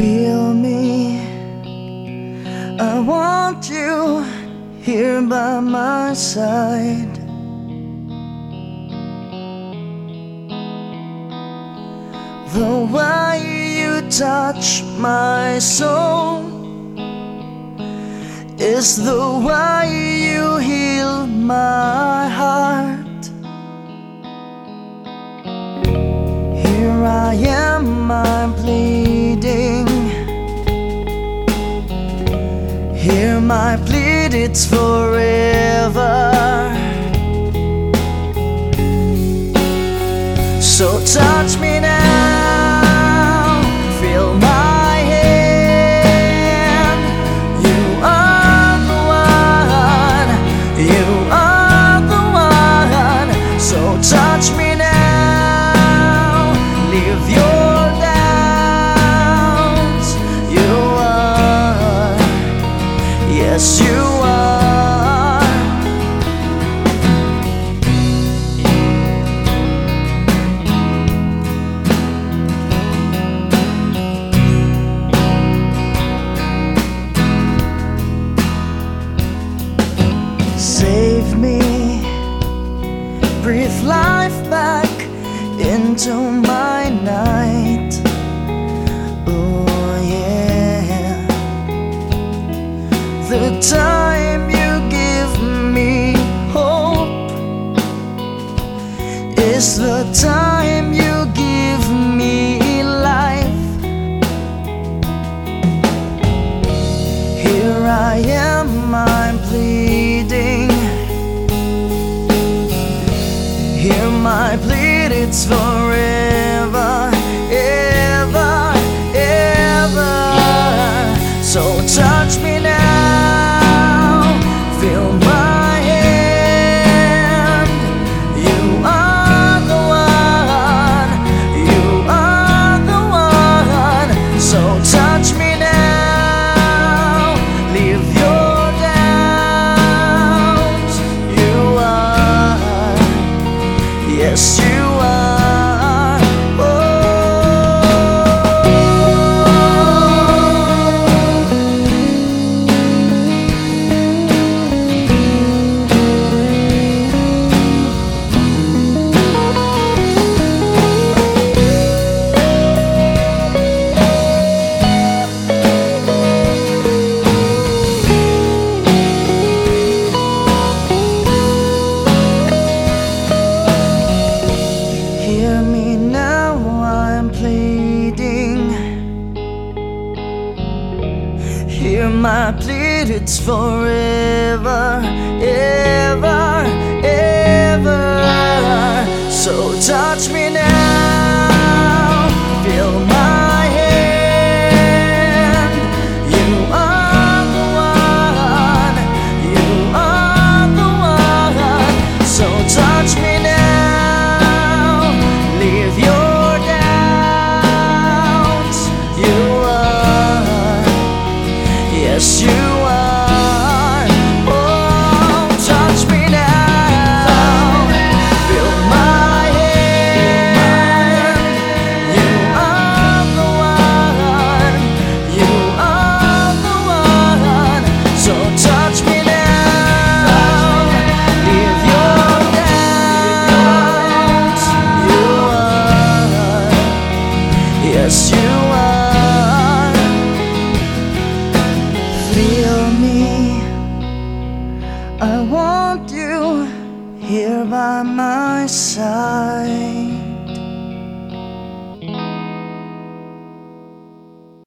feel me. I want you here by my side. The way you touch my soul is the way my bleed, it's forever. Yes, you are. Save me, breathe life back into my night. the time you give me life. Here I am, I'm pleading. Hear my plea, it's forever, ever, ever. So tired. hear my plea, it's forever, ever. here by my side.